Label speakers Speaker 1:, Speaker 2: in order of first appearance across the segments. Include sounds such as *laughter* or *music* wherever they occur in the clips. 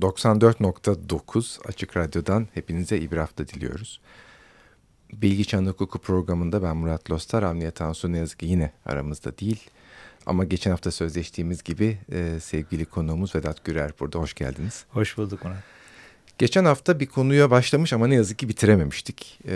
Speaker 1: 94.9 Açık Radyo'dan hepinize iyi bir hafta diliyoruz. Bilgi Çanı Hukuku programında ben Murat Lostar, Avniye Tansu ne yazık ki yine aramızda değil. Ama geçen hafta sözleştiğimiz gibi e, sevgili konuğumuz Vedat Gürer burada. Hoş geldiniz.
Speaker 2: Hoş bulduk Murat.
Speaker 1: Geçen hafta bir konuya başlamış ama ne yazık ki bitirememiştik. E,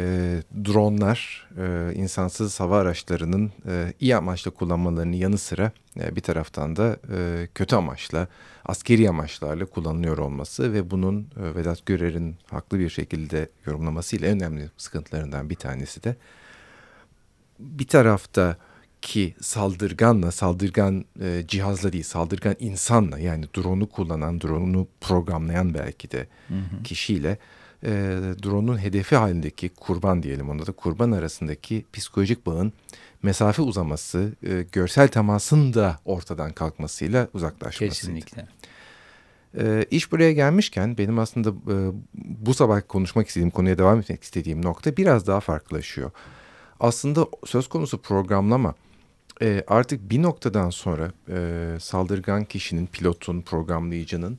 Speaker 1: dronlar, e, insansız hava araçlarının e, iyi amaçla kullanmalarının yanı sıra e, bir taraftan da e, kötü amaçla, askeri amaçlarla kullanılıyor olması ve bunun e, Vedat Görer'in haklı bir şekilde yorumlamasıyla önemli sıkıntılarından bir tanesi de bir tarafta ki saldırganla, saldırgan e, cihazla değil, saldırgan insanla yani drone'u kullanan, drone'u programlayan belki de hı hı. kişiyle e, drone'un hedefi halindeki kurban diyelim onda da kurban arasındaki psikolojik bağın mesafe uzaması, e, görsel temasın da ortadan kalkmasıyla uzaklaşması.
Speaker 2: Kesinlikle.
Speaker 1: E, iş buraya gelmişken benim aslında e, bu sabah konuşmak istediğim konuya devam etmek istediğim nokta biraz daha farklılaşıyor. Aslında söz konusu programlama e, artık bir noktadan sonra e, saldırgan kişinin, pilotun, programlayıcının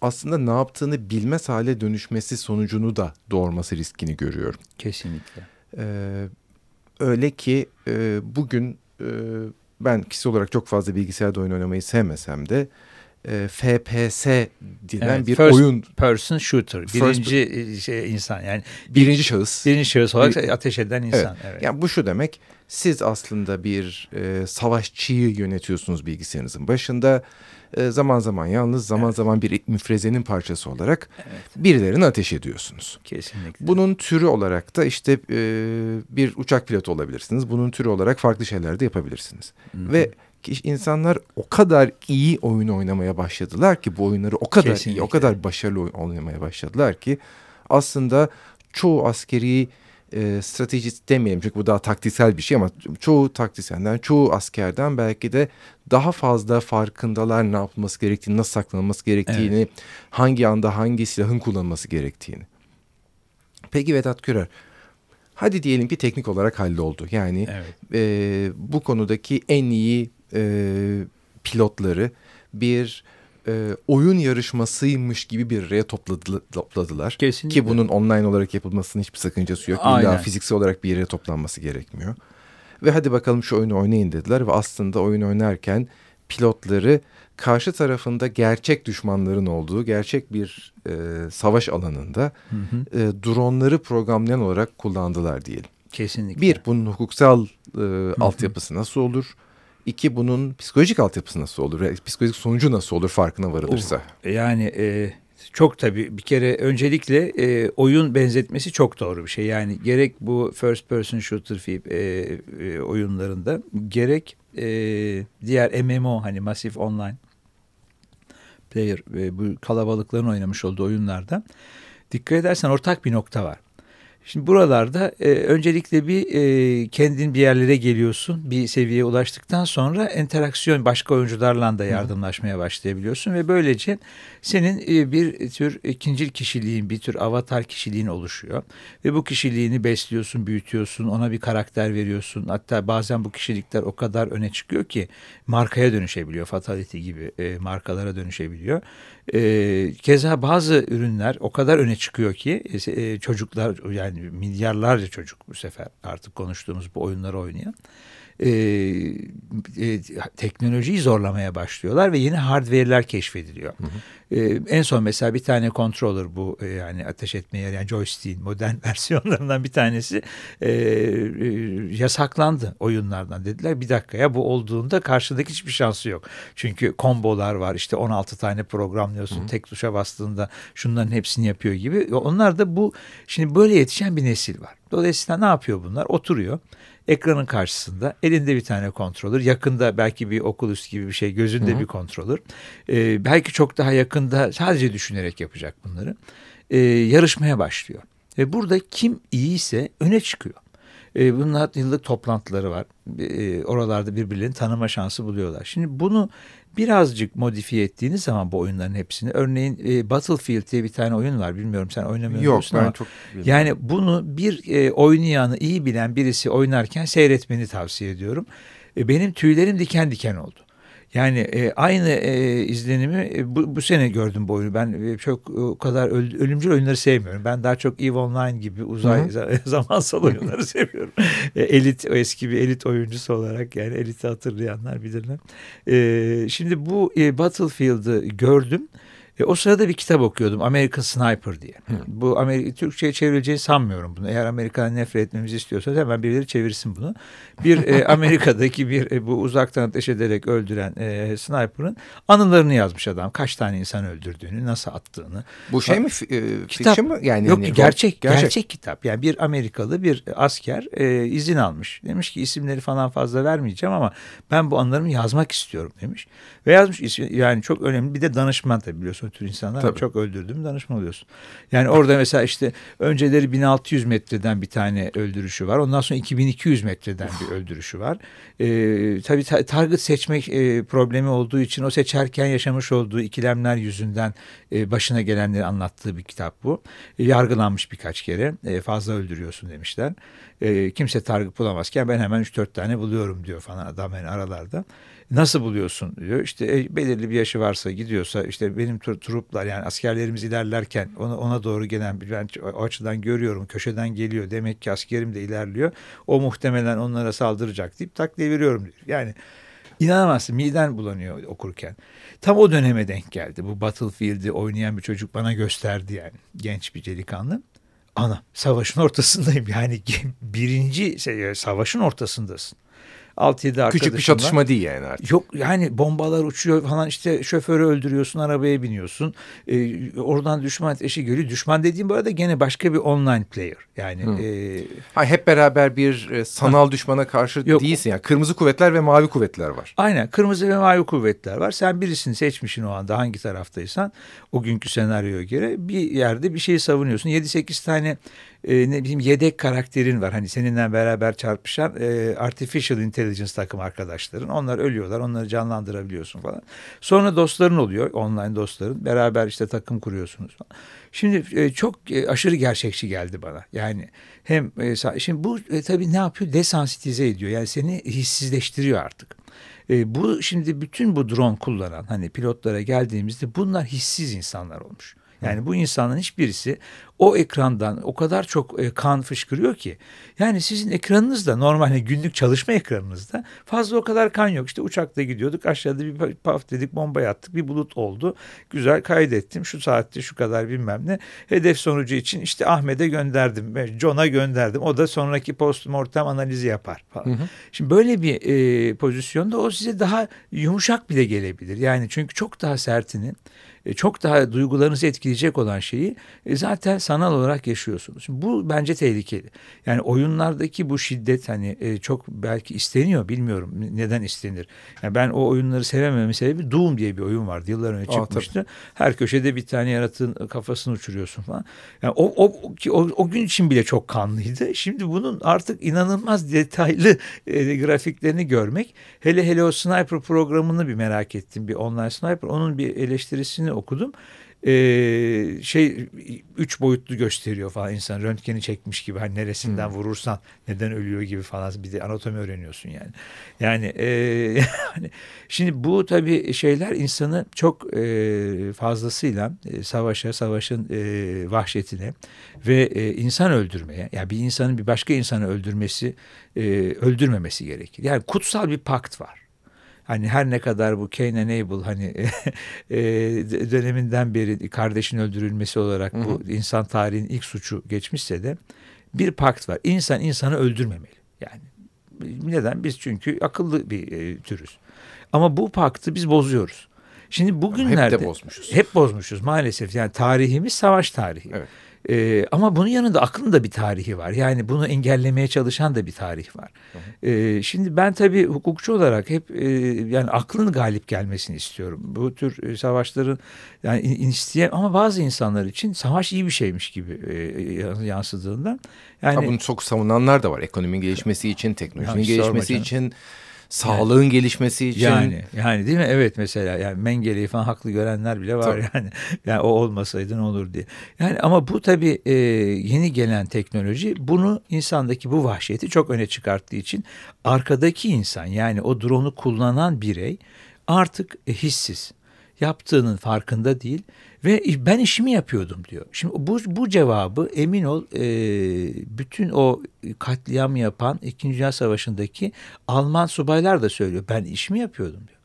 Speaker 1: aslında ne yaptığını bilmez hale dönüşmesi sonucunu da doğurması riskini görüyorum.
Speaker 2: Kesinlikle.
Speaker 1: E, öyle ki e, bugün e, ben kişi olarak çok fazla bilgisayarda oyun oynamayı sevmesem de e, FPS denilen evet, bir
Speaker 2: first
Speaker 1: oyun.
Speaker 2: person shooter. Birinci first, şey, insan yani.
Speaker 1: Birinci şahıs.
Speaker 2: Birinci şahıs olarak bir, ateş eden insan.
Speaker 1: Evet. evet. Yani bu şu demek siz aslında bir e, savaşçıyı yönetiyorsunuz bilgisayarınızın başında. E, zaman zaman yalnız zaman evet. zaman bir müfrezenin parçası olarak evet. birilerini ateş ediyorsunuz.
Speaker 2: Kesinlikle.
Speaker 1: Bunun türü olarak da işte e, bir uçak pilotu olabilirsiniz. Bunun türü olarak farklı şeyler de yapabilirsiniz. Hı-hı. Ve insanlar o kadar iyi oyun oynamaya başladılar ki bu oyunları o kadar Kesinlikle. iyi, o kadar başarılı oynamaya başladılar ki aslında çoğu askeri e, stratejist demeyelim çünkü bu daha taktiksel bir şey ama çoğu taktisyenden, çoğu askerden belki de daha fazla farkındalar ne yapılması gerektiğini, nasıl saklanılması gerektiğini, evet. hangi anda hangi silahın kullanılması gerektiğini. Peki Vedat Kürer, hadi diyelim ki teknik olarak halloldu. Yani evet. e, bu konudaki en iyi e, pilotları bir e, oyun yarışmasıymış gibi bir araya topladı, topladılar.
Speaker 2: Kesinlikle.
Speaker 1: Ki bunun online olarak yapılmasının hiçbir sakıncası yok. Aynen. İlla fiziksel olarak bir yere toplanması gerekmiyor. Ve hadi bakalım şu oyunu oynayın dediler ve aslında oyun oynarken pilotları karşı tarafında gerçek düşmanların olduğu gerçek bir e, savaş alanında hı hı. E, dronları programlayan olarak kullandılar diyelim.
Speaker 2: Kesinlikle.
Speaker 1: Bir, bunun hukuksal e, altyapısı nasıl olur? İki bunun psikolojik altyapısı nasıl olur? Psikolojik sonucu nasıl olur farkına varılırsa?
Speaker 2: Oh, yani e, çok tabii bir kere öncelikle e, oyun benzetmesi çok doğru bir şey. Yani gerek bu first person shooter e, e, oyunlarında gerek e, diğer MMO hani Massive Online Player e, bu kalabalıkların oynamış olduğu oyunlarda dikkat edersen ortak bir nokta var. Şimdi buralarda e, öncelikle bir e, kendin bir yerlere geliyorsun. Bir seviyeye ulaştıktan sonra interaksiyon başka oyuncularla da yardımlaşmaya başlayabiliyorsun. Ve böylece senin e, bir tür ikincil kişiliğin, bir tür avatar kişiliğin oluşuyor. Ve bu kişiliğini besliyorsun, büyütüyorsun, ona bir karakter veriyorsun. Hatta bazen bu kişilikler o kadar öne çıkıyor ki markaya dönüşebiliyor. Fatality gibi e, markalara dönüşebiliyor. E, keza bazı ürünler o kadar öne çıkıyor ki e, çocuklar yani milyarlarca çocuk bu sefer artık konuştuğumuz bu oyunları oynayan e, e, teknolojiyi zorlamaya başlıyorlar ve yeni hardware'ler keşfediliyor. Hı hı. E, en son mesela bir tane controller bu e, yani ateş etmeye yani joystick'in modern *laughs* versiyonlarından bir tanesi e, e, yasaklandı oyunlardan dediler. Bir dakika ya bu olduğunda karşıdaki hiçbir şansı yok. Çünkü kombolar var işte 16 tane programlıyorsun hı hı. tek tuşa bastığında şunların hepsini yapıyor gibi. Onlar da bu şimdi böyle yetişen bir nesil var. Dolayısıyla ne yapıyor bunlar? Oturuyor ekranın karşısında elinde bir tane kontrolör yakında belki bir Oculus gibi bir şey gözünde Hı -hı. bir kontrolör ee, belki çok daha yakında sadece düşünerek yapacak bunları ee, yarışmaya başlıyor ve burada kim iyiyse öne çıkıyor. E, bunun yıllık toplantıları var. E, oralarda birbirlerini tanıma şansı buluyorlar. Şimdi bunu birazcık modifiye ettiğiniz zaman bu oyunların hepsini örneğin e, Battlefield diye bir tane oyun var bilmiyorum sen oynamıyor
Speaker 1: Yok,
Speaker 2: musun
Speaker 1: ben
Speaker 2: ama
Speaker 1: çok
Speaker 2: yani bunu bir e, oynayanı iyi bilen birisi oynarken seyretmeni tavsiye ediyorum. E, benim tüylerim diken diken oldu. Yani e, aynı e, izlenimi e, bu, bu sene gördüm bu oyunu. Ben e, çok o kadar öl, ölümcül oyunları sevmiyorum. Ben daha çok EVE Online gibi uzay Hı-hı. *laughs* zamansal oyunları *laughs* seviyorum. E, elit o eski bir elit oyuncusu olarak yani eliti hatırlayanlar bilirler. E, şimdi bu e, Battlefield'ı gördüm. E, o sırada bir kitap okuyordum American Sniper diye. Hı. Bu Amerika Türkçe'ye çevrileceğini sanmıyorum bunu. Eğer Amerika'dan nefret etmemizi istiyorsa hemen birileri çevirsin bunu. Bir e, *laughs* Amerika'daki bir e, bu uzaktan ateş ederek öldüren e, sniper'ın anılarını yazmış adam. Kaç tane insan öldürdüğünü, nasıl attığını.
Speaker 1: Bu şey mi? E, kitap mı?
Speaker 2: Yani yok hani, gerçek, gerçek gerçek kitap. Yani bir Amerikalı bir asker e, izin almış. Demiş ki isimleri falan fazla vermeyeceğim ama ben bu anılarımı yazmak istiyorum demiş. Ve yazmış yani çok önemli bir de danışman tabii biliyorsun tür insanlar Tabii. çok öldürdüm danışman oluyorsun. Yani orada mesela işte önceleri 1600 metreden bir tane öldürüşü var. Ondan sonra 2200 metreden bir öldürüşü var. Ee, tabii ta target seçmek e, problemi olduğu için o seçerken yaşamış olduğu ikilemler yüzünden e, başına gelenleri anlattığı bir kitap bu. E, yargılanmış birkaç kere. E, fazla öldürüyorsun demişler. E, kimse target bulamazken ben hemen 3-4 tane buluyorum diyor falan adam yani aralarda. Nasıl buluyorsun diyor. İşte e, belirli bir yaşı varsa gidiyorsa işte benim tur, truplar yani askerlerimiz ilerlerken ona, ona doğru gelen ben o açıdan görüyorum köşeden geliyor. Demek ki askerim de ilerliyor. O muhtemelen onlara saldıracak deyip tak deviriyorum diyor. Yani İnanamazsın miden bulanıyor okurken. Tam o döneme denk geldi. Bu Battlefield'i oynayan bir çocuk bana gösterdi yani. Genç bir delikanlı. Ana savaşın ortasındayım yani *laughs* birinci şey, savaşın ortasındasın. 6-7 arkadaşımla.
Speaker 1: Küçük bir çatışma değil yani artık.
Speaker 2: Yok yani bombalar uçuyor falan işte şoförü öldürüyorsun arabaya biniyorsun. Ee, oradan düşman eşi geliyor. Düşman dediğim bu arada gene başka bir online player. Yani hmm. e,
Speaker 1: ha, hep beraber bir e, sanal ha. düşmana karşı Yok. değilsin. Yani kırmızı kuvvetler ve mavi kuvvetler var.
Speaker 2: Aynen kırmızı ve mavi kuvvetler var. Sen birisini seçmişsin o anda hangi taraftaysan o günkü senaryoya göre bir yerde bir şeyi savunuyorsun. 7-8 tane e, ne bileyim yedek karakterin var. Hani seninle beraber çarpışan e, artificial intelligence takım arkadaşların. Onlar ölüyorlar. Onları canlandırabiliyorsun falan. Sonra dostların oluyor. Online dostların. Beraber işte takım kuruyorsunuz. Şimdi e, çok e, aşırı gerçekçi geldi bana. Yani hem e, şimdi bu e, tabii ne yapıyor? Desansitize ediyor. Yani seni hissizleştiriyor artık. E, bu şimdi bütün bu drone kullanan hani pilotlara geldiğimizde bunlar hissiz insanlar olmuş. Yani bu insanın hiçbirisi o ekrandan o kadar çok e, kan fışkırıyor ki. Yani sizin ekranınızda normal hani günlük çalışma ekranınızda fazla o kadar kan yok. İşte uçakta gidiyorduk aşağıda bir paf dedik bomba attık bir bulut oldu. Güzel kaydettim şu saatte şu kadar bilmem ne. Hedef sonucu için işte Ahmet'e gönderdim. John'a gönderdim. O da sonraki postmortem analizi yapar falan. Hı hı. Şimdi böyle bir e, pozisyonda o size daha yumuşak bile gelebilir. Yani çünkü çok daha sertini e, çok daha duygularınızı etkileyecek olan şeyi e, zaten sanal olarak yaşıyorsunuz. Şimdi bu bence tehlikeli. Yani oyunlardaki bu şiddet hani e, çok belki isteniyor bilmiyorum neden istenir. Yani ben o oyunları sevememin sebebi Doom diye bir oyun vardı yıllar önce çıkmıştı. Aa, Her köşede bir tane yaratığın kafasını uçuruyorsun falan. Yani o, o, o, o gün için bile çok kanlıydı. Şimdi bunun artık inanılmaz detaylı e, grafiklerini görmek. Hele hele o sniper programını bir merak ettim. Bir online sniper. Onun bir eleştirisini okudum e, şey üç boyutlu gösteriyor falan insan röntgeni çekmiş gibi hani neresinden hmm. vurursan neden ölüyor gibi falan bir de anatomi öğreniyorsun yani. Yani e, *laughs* yani şimdi bu tabii şeyler insanı çok e, fazlasıyla e, savaşa, savaşın e, vahşetine ve e, insan öldürmeye yani bir insanın bir başka insanı öldürmesi e, öldürmemesi gerekir. Yani kutsal bir pakt var. Hani her ne kadar bu Cain and Abel hani *laughs* e, döneminden beri kardeşin öldürülmesi olarak bu hı hı. insan tarihinin ilk suçu geçmişse de bir pakt var. İnsan insanı öldürmemeli. Yani neden? Biz çünkü akıllı bir e, türüz. Ama bu paktı biz bozuyoruz. Şimdi bugünlerde
Speaker 1: hep de bozmuşuz.
Speaker 2: Hep bozmuşuz maalesef. Yani tarihimiz savaş tarihi. Evet. E, ama bunun yanında aklın bir tarihi var. Yani bunu engellemeye çalışan da bir tarih var. E, şimdi ben tabii hukukçu olarak hep e, yani aklın galip gelmesini istiyorum. Bu tür e, savaşların yani isteyen ama bazı insanlar için savaş iyi bir şeymiş gibi e, yansıdığından.
Speaker 1: Yani ha, bunu çok savunanlar da var. Ekonominin gelişmesi için, teknolojinin gelişmesi için sağlığın yani, gelişmesi için.
Speaker 2: Yani yani değil mi? Evet mesela yani Mengele'yi falan haklı görenler bile var tabii. yani. *laughs* Yani o olmasaydı ne olur diye. Yani ama bu tabii e, yeni gelen teknoloji bunu insandaki bu vahşeti çok öne çıkarttığı için arkadaki insan yani o drone'u kullanan birey artık e, hissiz. Yaptığının farkında değil ve ben işimi yapıyordum diyor. Şimdi bu, bu cevabı emin ol e, bütün o katliam yapan İkinci Dünya Savaşı'ndaki Alman subaylar da söylüyor. Ben işimi yapıyordum diyor.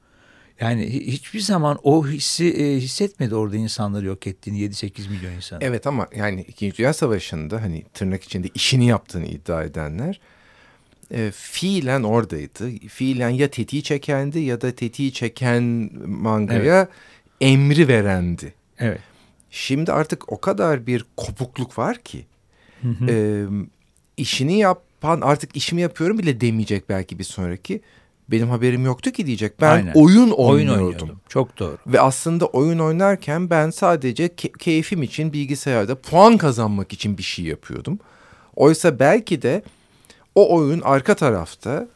Speaker 2: Yani hiçbir zaman o hissi e, hissetmedi orada insanları yok ettiğini 7-8 milyon insan.
Speaker 1: Evet ama yani İkinci Dünya Savaşı'nda hani tırnak içinde işini yaptığını iddia edenler e, fiilen oradaydı. Fiilen ya tetiği çekendi ya da tetiği çeken mangaya evet. emri verendi.
Speaker 2: Evet.
Speaker 1: Şimdi artık o kadar bir kopukluk var ki hı hı. E, işini yapan artık işimi yapıyorum bile demeyecek belki bir sonraki. Benim haberim yoktu ki diyecek. Ben Aynen. oyun oynuyordum. Oyun
Speaker 2: Çok doğru.
Speaker 1: Ve aslında oyun oynarken ben sadece ke- keyfim için bilgisayarda puan kazanmak için bir şey yapıyordum. Oysa belki de o oyun arka tarafta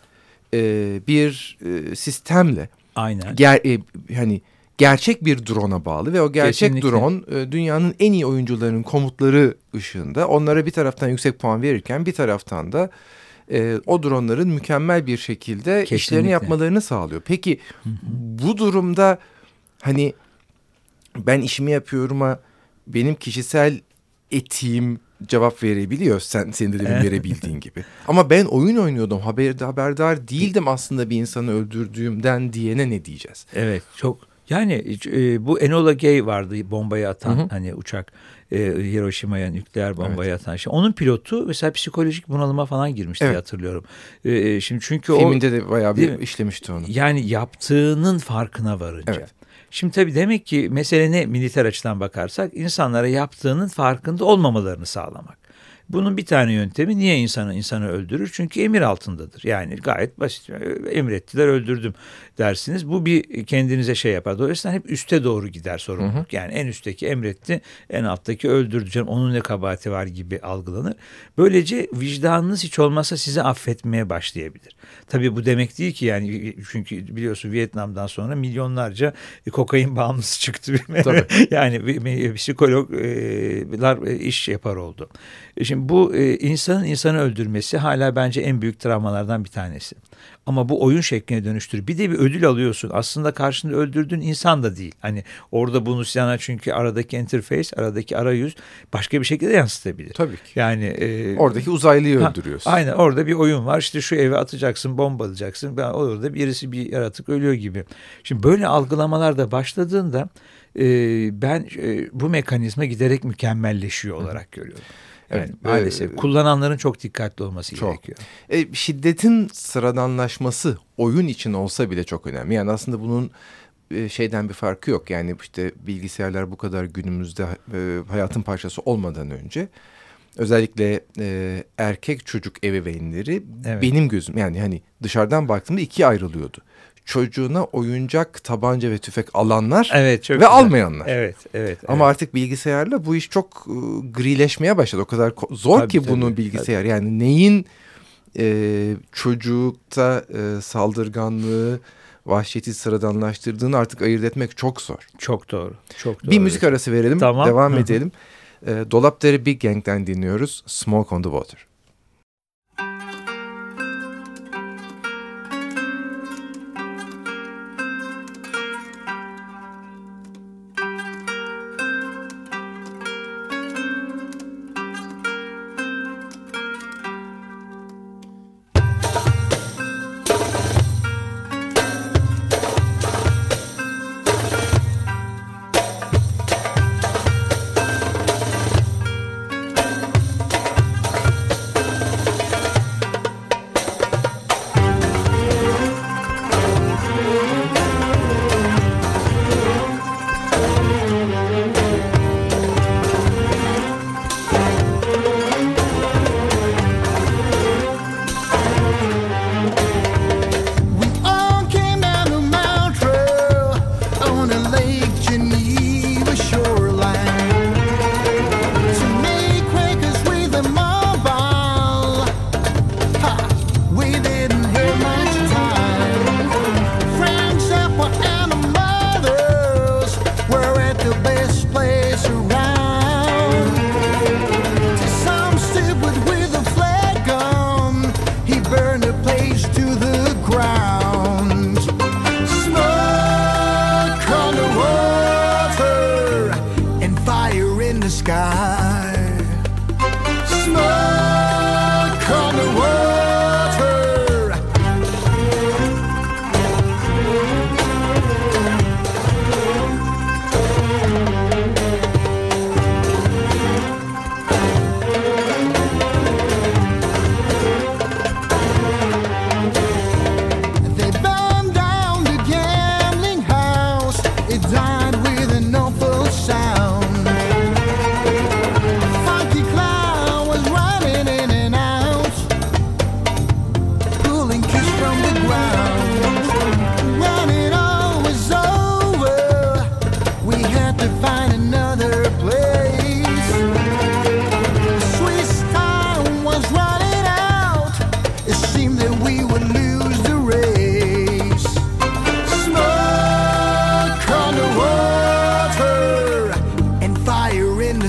Speaker 1: e, bir e, sistemle
Speaker 2: Aynen.
Speaker 1: Ger, e, hani gerçek bir drone'a bağlı ve o gerçek Kesinlikle. drone e, dünyanın en iyi oyuncularının komutları ışığında onlara bir taraftan yüksek puan verirken bir taraftan da e, o dronların mükemmel bir şekilde Kesinlikle. işlerini yapmalarını sağlıyor. Peki bu durumda hani ben işimi yapıyorum'a benim kişisel etiğim cevap verebiliyor sen senin de demin verebildiğin gibi. Ama ben oyun oynuyordum haber, haberdar değildim aslında bir insanı öldürdüğümden diyene ne diyeceğiz?
Speaker 2: Evet çok yani e, bu Enola Gay vardı bombayı atan hı hı. hani uçak e, Hiroşima'ya nükleer bombayı evet. atan. Şey. Onun pilotu mesela psikolojik bunalıma falan girmişti evet. hatırlıyorum. E, e şimdi çünkü
Speaker 1: Filminde o de bayağı bir işlemişti onu.
Speaker 2: Yani yaptığının farkına varınca. Evet. Şimdi tabii demek ki mesele ne militer açıdan bakarsak insanlara yaptığının farkında olmamalarını sağlamak. Bunun bir tane yöntemi niye insanı insanı öldürür? Çünkü emir altındadır. Yani gayet basit. Emrettiler öldürdüm dersiniz. Bu bir kendinize şey yapar. Dolayısıyla hep üste doğru gider sorumluluk. Hı hı. Yani en üstteki emretti, en alttaki öldürdü canım. Onun ne kabahati var gibi algılanır. Böylece vicdanınız hiç olmazsa sizi affetmeye başlayabilir. Tabii bu demek değil ki yani çünkü biliyorsun Vietnam'dan sonra milyonlarca kokain bağımlısı çıktı. *laughs* Tabii. yani psikologlar iş yapar oldu. Şimdi bu insanın insanı öldürmesi hala bence en büyük travmalardan bir tanesi. Ama bu oyun şekline dönüştür. Bir de bir ödül alıyorsun. Aslında karşında öldürdüğün insan da değil. Hani orada bunu sana çünkü aradaki interface, aradaki arayüz başka bir şekilde yansıtabilir.
Speaker 1: Tabii ki.
Speaker 2: Yani e,
Speaker 1: oradaki uzaylıyı ha, öldürüyorsun.
Speaker 2: Aynen orada bir oyun var. İşte şu eve atacaksın, bombalayacaksın. Orada birisi bir yaratık ölüyor gibi. Şimdi böyle algılamalar da başladığında e, ben e, bu mekanizma giderek mükemmelleşiyor olarak görüyorum. Evet, evet maalesef. E, Kullananların çok dikkatli olması çok. gerekiyor.
Speaker 1: E, şiddetin sıradanlaşması oyun için olsa bile çok önemli. Yani aslında bunun e, şeyden bir farkı yok. Yani işte bilgisayarlar bu kadar günümüzde e, hayatın parçası olmadan önce özellikle e, erkek çocuk ebeveynleri evet. benim gözüm yani hani dışarıdan baktığımda ikiye ayrılıyordu çocuğuna oyuncak, tabanca ve tüfek alanlar
Speaker 2: evet,
Speaker 1: çok ve güzel. almayanlar.
Speaker 2: Evet, evet.
Speaker 1: Ama evet. artık bilgisayarla bu iş çok e, grileşmeye başladı. O kadar zor tabii, ki tabii, bunu bilgisayar. Tabii. Yani neyin e, çocukta e, saldırganlığı, vahşeti sıradanlaştırdığını artık ayırt etmek çok zor.
Speaker 2: Çok doğru. Çok doğru.
Speaker 1: Bir müzik arası verelim. Tamam. Devam edelim. E, Dolapdere Big Gang'den dinliyoruz. Smoke on the Water.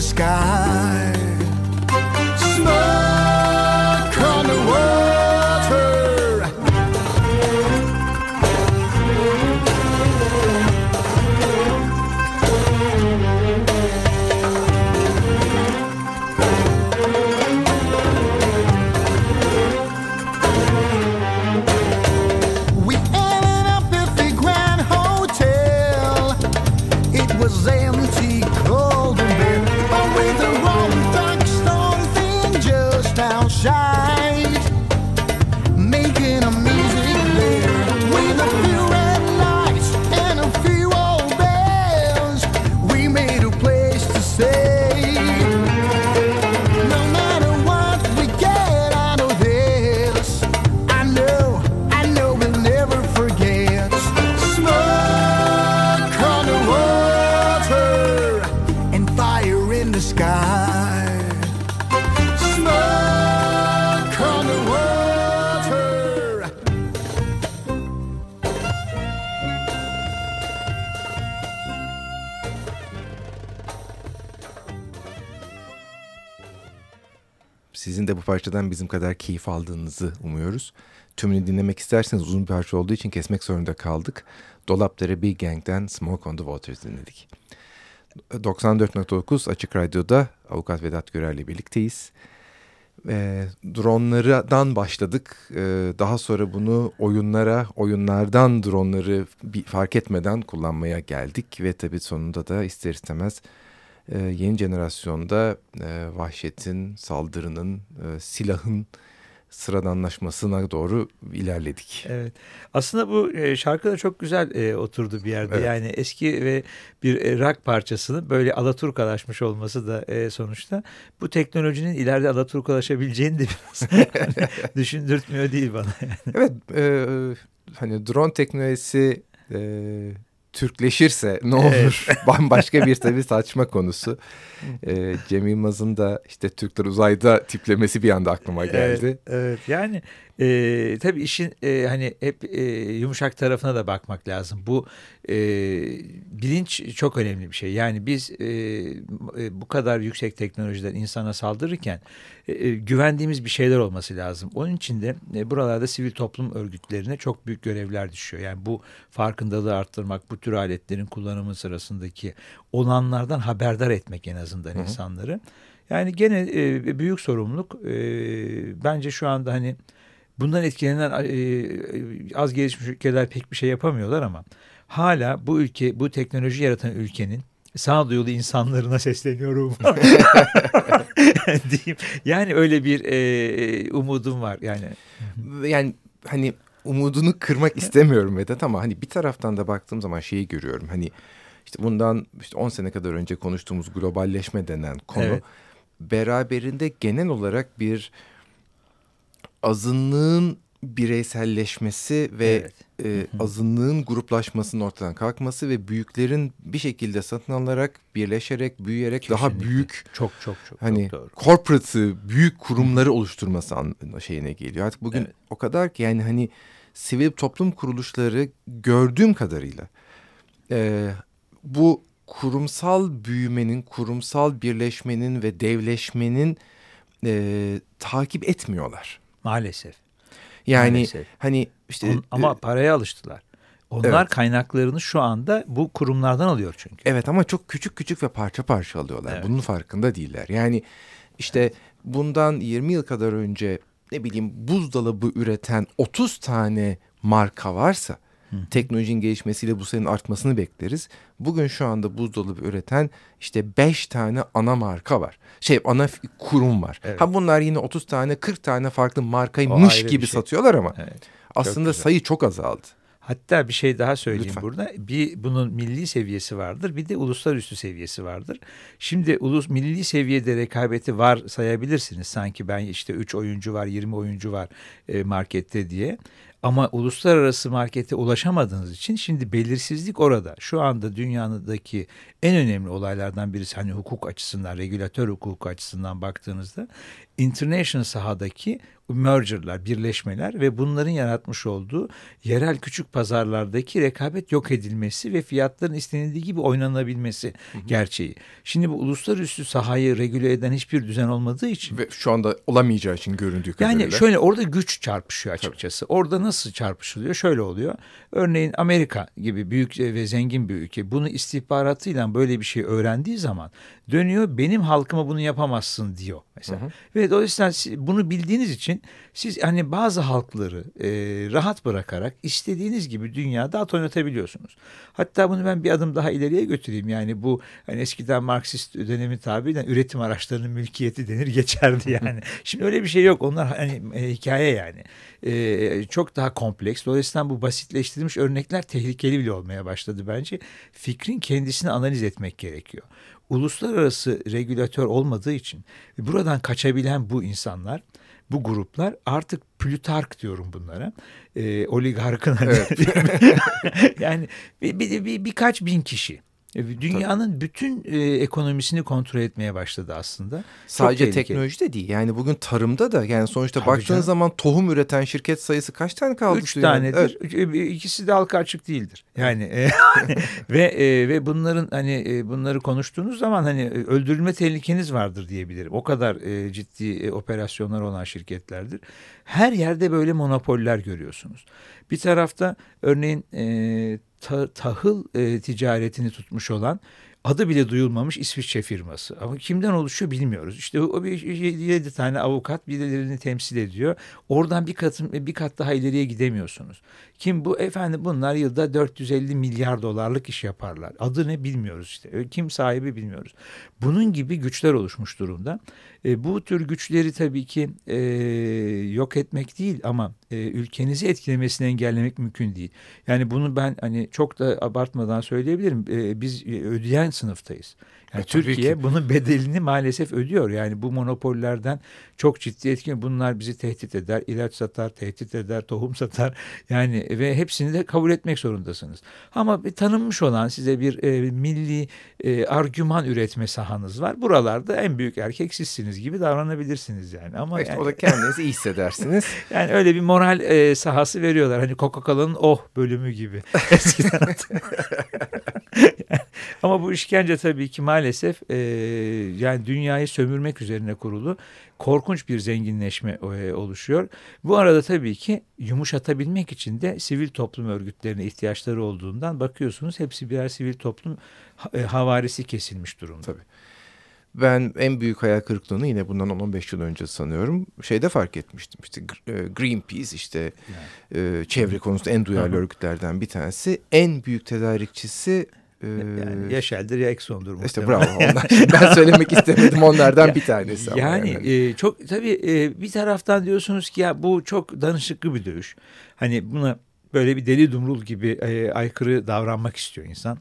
Speaker 3: The sky.
Speaker 1: Parçadan bizim kadar keyif aldığınızı umuyoruz. Tümünü dinlemek isterseniz uzun bir parça olduğu için kesmek zorunda kaldık. Dolapdere Big Gang'den Smoke on the Waters dinledik. 94.9 Açık Radyo'da Avukat Vedat Görer'le birlikteyiz. E, dronlardan başladık. E, daha sonra bunu oyunlara, oyunlardan dronları bir fark etmeden kullanmaya geldik. Ve tabii sonunda da ister istemez e, yeni jenerasyonda e, vahşetin, saldırının, e, silahın sıradanlaşmasına doğru ilerledik.
Speaker 2: Evet. Aslında bu e, şarkı da çok güzel e, oturdu bir yerde.
Speaker 1: Evet.
Speaker 2: Yani eski ve bir e, rock parçasının böyle alaturkalaşmış olması da e, sonuçta bu teknolojinin ileride alaturkalaşabileceğini de biraz *laughs* *laughs* düşündürtmüyor değil bana.
Speaker 1: Evet, e, hani drone teknolojisi e, Türkleşirse ne olur *laughs* bambaşka bir tabii saçma konusu. E, Cem Yılmaz'ın da işte Türkler uzayda tiplemesi bir anda aklıma geldi.
Speaker 2: Evet, evet. yani e, tabii işin e, hani hep e, yumuşak tarafına da bakmak lazım. Bu e, bilinç çok önemli bir şey. Yani biz e, bu kadar yüksek teknolojiden insana saldırırken e, güvendiğimiz bir şeyler olması lazım. Onun için de e, buralarda sivil toplum örgütlerine çok büyük görevler düşüyor. Yani bu farkındalığı arttırmak, bu tür aletlerin kullanımı sırasındaki olanlardan haberdar etmek en azından
Speaker 1: Hı hı.
Speaker 2: insanları. Yani gene e, büyük sorumluluk. E, bence şu anda hani bundan etkilenen e, az gelişmiş ülkeler pek bir şey yapamıyorlar ama hala bu ülke, bu teknoloji yaratan ülkenin sağduyulu insanlarına *laughs* sesleniyorum. *laughs* diyeyim. Yani öyle bir e, umudum var yani.
Speaker 1: Yani hani umudunu kırmak istemiyorum Vedat ama hani bir taraftan da baktığım zaman şeyi görüyorum. Hani işte bundan işte 10 sene kadar önce konuştuğumuz globalleşme denen konu
Speaker 2: Evet.
Speaker 1: beraberinde genel olarak bir azınlığın bireyselleşmesi ve
Speaker 2: Evet.
Speaker 1: e, azınlığın gruplaşmasının ortadan kalkması ve büyüklerin bir şekilde satın alarak, birleşerek, büyüyerek daha
Speaker 2: Kesinlikle.
Speaker 1: büyük
Speaker 2: Çok çok çok,
Speaker 1: hani
Speaker 2: çok doğru.
Speaker 1: corporate'ı, büyük kurumları oluşturması şeyine geliyor. Artık bugün
Speaker 2: Evet.
Speaker 1: o kadar ki yani hani sivil toplum kuruluşları gördüğüm kadarıyla e, bu kurumsal büyümenin, kurumsal birleşmenin ve devleşmenin e, takip etmiyorlar.
Speaker 2: Maalesef.
Speaker 1: Yani
Speaker 2: Maalesef.
Speaker 1: hani işte
Speaker 2: On- ama
Speaker 1: e,
Speaker 2: paraya alıştılar. Onlar
Speaker 1: Evet.
Speaker 2: kaynaklarını şu anda bu kurumlardan alıyor çünkü.
Speaker 1: Evet ama çok küçük küçük ve parça parça alıyorlar.
Speaker 2: Evet.
Speaker 1: Bunun farkında değiller. Yani işte bundan 20 yıl kadar önce ne bileyim buzdolabı üreten 30 tane marka varsa teknolojinin gelişmesiyle bu sayının artmasını bekleriz. Bugün şu anda buzdolabı üreten işte 5 tane ana marka var. Şey ana kurum var.
Speaker 2: Evet.
Speaker 1: Ha bunlar yine 30 tane 40 tane farklı markaymış gibi
Speaker 2: şey.
Speaker 1: satıyorlar ama
Speaker 2: Evet.
Speaker 1: aslında
Speaker 2: güzel.
Speaker 1: sayı çok azaldı.
Speaker 2: Hatta bir şey daha söyleyeyim
Speaker 1: Lütfen.
Speaker 2: burada. Bir bunun milli seviyesi vardır, bir de uluslararası seviyesi vardır. Şimdi ulus milli seviyede rekabeti var sayabilirsiniz. Sanki ben işte 3 oyuncu var, 20 oyuncu var e, markette diye. Ama uluslararası markete ulaşamadığınız için şimdi belirsizlik orada. Şu anda dünyadaki en önemli olaylardan birisi hani hukuk açısından, regülatör hukuk açısından baktığınızda international sahadaki mergerlar, birleşmeler ve bunların yaratmış olduğu yerel küçük pazarlardaki rekabet yok edilmesi ve fiyatların istenildiği gibi oynanabilmesi gerçeği. Şimdi bu uluslararası sahayı regüle eden hiçbir düzen olmadığı için
Speaker 1: Ve şu anda olamayacağı için göründüğü kadarıyla.
Speaker 2: yani şöyle orada güç çarpışıyor açıkçası. Orada nasıl çarpışılıyor? Şöyle oluyor. Örneğin Amerika gibi büyük ve zengin bir ülke bunu istihbaratıyla böyle bir şey öğrendiği zaman dönüyor benim halkıma bunu yapamazsın diyor mesela. Ve dolayısıyla siz- bunu bildiğiniz için siz hani bazı halkları e, rahat bırakarak istediğiniz gibi dünyada at oynatabiliyorsunuz. Hatta bunu ben bir adım daha ileriye götüreyim. Yani bu hani eskiden Marksist dönemi tabiriyle üretim araçlarının mülkiyeti denir *laughs* geçerdi yani. Şimdi öyle bir şey yok. Onlar hani e, hikaye yani. E, çok daha kompleks. Dolayısıyla bu basitleştirilmiş örnekler tehlikeli bile olmaya başladı bence. Fikrin kendisini analiz etmek gerekiyor. Uluslararası regülatör olmadığı için buradan kaçabilen bu insanlar bu gruplar artık Plütark diyorum bunlara. E, oligarkın hani *laughs* yani bir, bir, bir- birkaç bin kişi. E, Dünyanın bütün e, ekonomisini kontrol etmeye başladı aslında. Çok
Speaker 1: Sadece
Speaker 2: tehlikeli.
Speaker 1: teknoloji de değil. Yani bugün tarımda da yani sonuçta
Speaker 2: Tabii
Speaker 1: baktığınız
Speaker 2: canım.
Speaker 1: zaman tohum üreten şirket sayısı kaç tane kaldı?
Speaker 2: Üç tanedir.
Speaker 1: Evet.
Speaker 2: E, İkisi de halka açık değildir. Yani e, *laughs* ve e, ve bunların hani e, bunları konuştuğunuz zaman hani e, öldürülme tehlikeniz vardır diyebilirim. O kadar e, ciddi e, operasyonlar olan şirketlerdir. Her yerde böyle monopoller görüyorsunuz. Bir tarafta örneğin e, ta- tahıl e, ticaretini tutmuş olan adı bile duyulmamış İsviçre firması. Ama kimden oluşuyor bilmiyoruz. İşte o bir yedi tane avukat birilerini temsil ediyor. Oradan bir katın bir kat daha ileriye gidemiyorsunuz. Kim bu? Efendim bunlar yılda 450 milyar dolarlık iş yaparlar. Adı ne bilmiyoruz işte. Kim sahibi bilmiyoruz. Bunun gibi güçler oluşmuş durumda. E, bu tür güçleri tabii ki e, yok etmek değil ama e, ülkenizi etkilemesini engellemek mümkün değil. Yani bunu ben hani çok da abartmadan söyleyebilirim. E, biz e, ödeyen sınıftayız. Yani
Speaker 1: E,
Speaker 2: Türkiye
Speaker 1: ki.
Speaker 2: bunun bedelini maalesef ödüyor. Yani bu monopollerden çok ciddi etkin. Bunlar bizi tehdit eder, ilaç satar, tehdit eder, tohum satar. Yani ve hepsini de kabul etmek zorundasınız. Ama bir tanınmış olan size bir e, milli e, argüman üretme sahanız var. Buralarda en büyük erkek sizsiniz gibi davranabilirsiniz yani. Ama
Speaker 1: İşte
Speaker 2: yani,
Speaker 1: orada kendinizi iyi hissedersiniz. *laughs*
Speaker 2: yani öyle bir moral e, sahası veriyorlar. Hani Coca-Cola'nın oh bölümü gibi. *laughs* Eskiden *laughs* Ama bu işkence tabii ki maalesef e, yani dünyayı sömürmek üzerine kurulu korkunç bir zenginleşme e, oluşuyor. Bu arada tabii ki yumuşatabilmek için de sivil toplum örgütlerine ihtiyaçları olduğundan bakıyorsunuz hepsi birer sivil toplum e, havarisi kesilmiş durumda.
Speaker 1: Tabii. Ben en büyük hayal kırıklığını yine bundan 10-15 yıl önce sanıyorum şeyde fark etmiştim. İşte Gr- Greenpeace işte e, çevre konusunda en duyarlı örgütlerden bir tanesi. En büyük tedarikçisi
Speaker 2: Yani ya Shell'dir ya Exxon'dur
Speaker 1: işte bravo *laughs* onlar. ben söylemek istemedim onlardan bir tanesi. ama
Speaker 2: Yani e, çok tabii e, bir taraftan diyorsunuz ki ya bu çok danışıklı bir dövüş. Hani buna böyle bir deli dumrul gibi e, aykırı davranmak istiyor insan.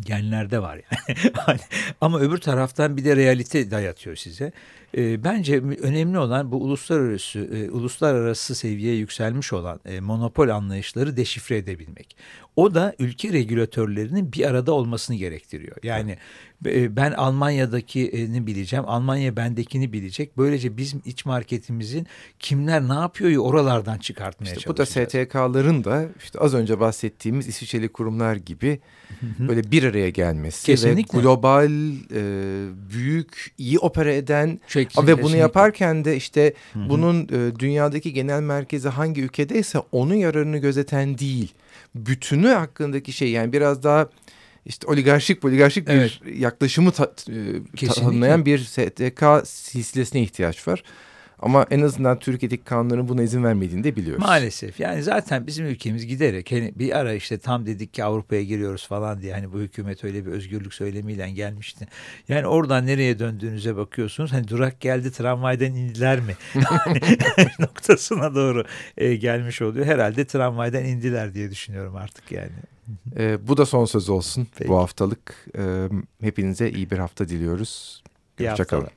Speaker 2: Genlerde var yani. *laughs* Hani Ama öbür taraftan bir de realite dayatıyor size. E, bence önemli olan bu uluslararası e, uluslararası seviyeye yükselmiş olan e, monopol anlayışları deşifre edebilmek. O da ülke regülatörlerinin bir arada olmasını gerektiriyor. Yani e, ben Almanya'dakini bileceğim. Almanya bendekini bilecek. Böylece bizim iç marketimizin kimler ne yapıyor oralardan çıkartmaya
Speaker 1: İşte bu da
Speaker 2: çalışacağız.
Speaker 1: STK'ların da işte az önce bahsettiğimiz İsviçreli kurumlar gibi böyle bir araya gelmesi
Speaker 2: Kesinlikle.
Speaker 1: ve global e, büyük iyi opera eden
Speaker 2: Kesin-
Speaker 1: ve bunu yaparken de işte
Speaker 2: Hı hı.
Speaker 1: bunun e, dünyadaki genel merkezi hangi ülkedeyse onun yararını gözeten değil. Bütünü hakkındaki şey yani biraz daha işte oligarşik oligarşik bir
Speaker 2: Evet.
Speaker 1: yaklaşımı ta, e, tanımlayan bir STK silsilesine ihtiyaç var. Ama en azından Türkiye'deki kanunların buna izin vermediğini de biliyoruz.
Speaker 2: Maalesef yani zaten bizim ülkemiz giderek hani bir ara işte tam dedik ki Avrupa'ya giriyoruz falan diye hani bu hükümet öyle bir özgürlük söylemiyle gelmişti. Yani oradan nereye döndüğünüze bakıyorsunuz hani durak geldi tramvaydan indiler mi *laughs* *laughs* noktasına doğru e, gelmiş oluyor. Herhalde tramvaydan indiler diye düşünüyorum artık yani.
Speaker 1: Ee, *laughs* bu da son söz olsun
Speaker 2: Peki.
Speaker 1: bu haftalık. Ee, hepinize iyi bir hafta diliyoruz. Hoşçakalın.